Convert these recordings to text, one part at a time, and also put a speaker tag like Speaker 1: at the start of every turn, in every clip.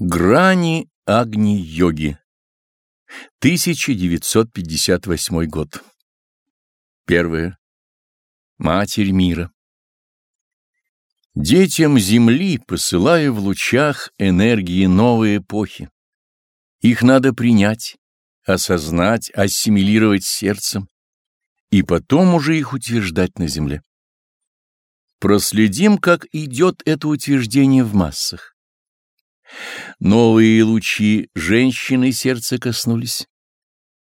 Speaker 1: Грани Агни-йоги 1958 год Первое. Матерь мира Детям Земли посылаю в лучах энергии новой эпохи. Их надо принять, осознать, ассимилировать сердцем и потом уже их утверждать на Земле. Проследим, как идет это утверждение в массах. Новые лучи женщины сердца коснулись.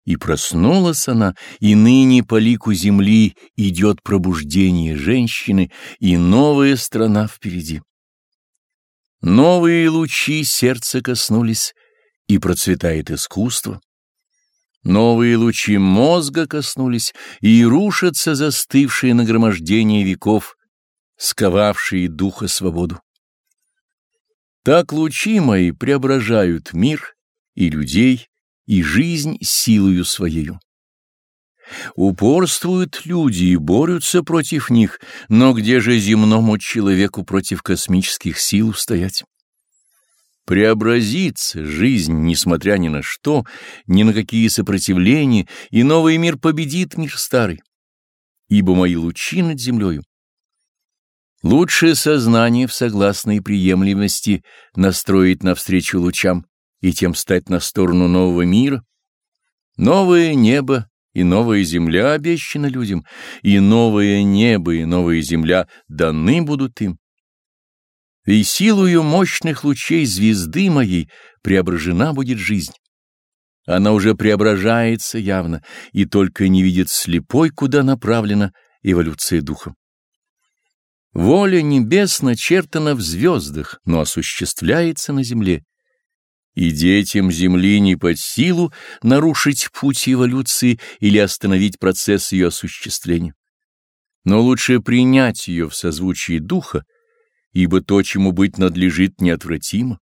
Speaker 1: И проснулась она, и ныне по лику земли идет пробуждение женщины, и новая страна впереди. Новые лучи сердца коснулись, и процветает искусство. Новые лучи мозга коснулись, и рушатся застывшие нагромождения веков, сковавшие духа свободу. Так лучи мои преображают мир и людей, и жизнь силою своею. Упорствуют люди и борются против них, но где же земному человеку против космических сил стоять? Преобразится жизнь, несмотря ни на что, ни на какие сопротивления, и новый мир победит мир старый. Ибо мои лучи над землею Лучшее сознание в согласной приемлемости настроить навстречу лучам и тем стать на сторону нового мира. Новое небо и новая земля обещаны людям, и новое небо и новая земля даны будут им. И силою мощных лучей звезды моей преображена будет жизнь. Она уже преображается явно, и только не видит слепой, куда направлена эволюция духа. Воля небес начертана в звездах, но осуществляется на земле. И детям земли не под силу нарушить путь эволюции или остановить процесс ее осуществления. Но лучше принять ее в созвучии духа, ибо то, чему быть надлежит, неотвратимо.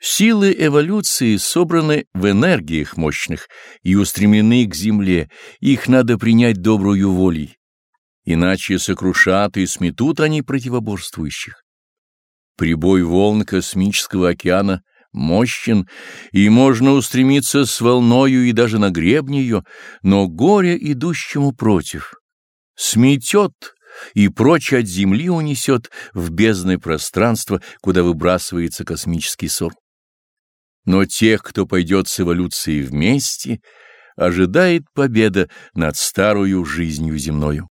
Speaker 1: Силы эволюции собраны в энергиях мощных и устремлены к земле, их надо принять добрую волей иначе сокрушат и сметут они противоборствующих. Прибой волн космического океана мощен, и можно устремиться с волною и даже на гребне ее, но горе идущему против сметет и прочь от земли унесет в бездное пространство, куда выбрасывается космический ссор. Но тех, кто пойдет с эволюцией вместе, ожидает победа над старую жизнью земною.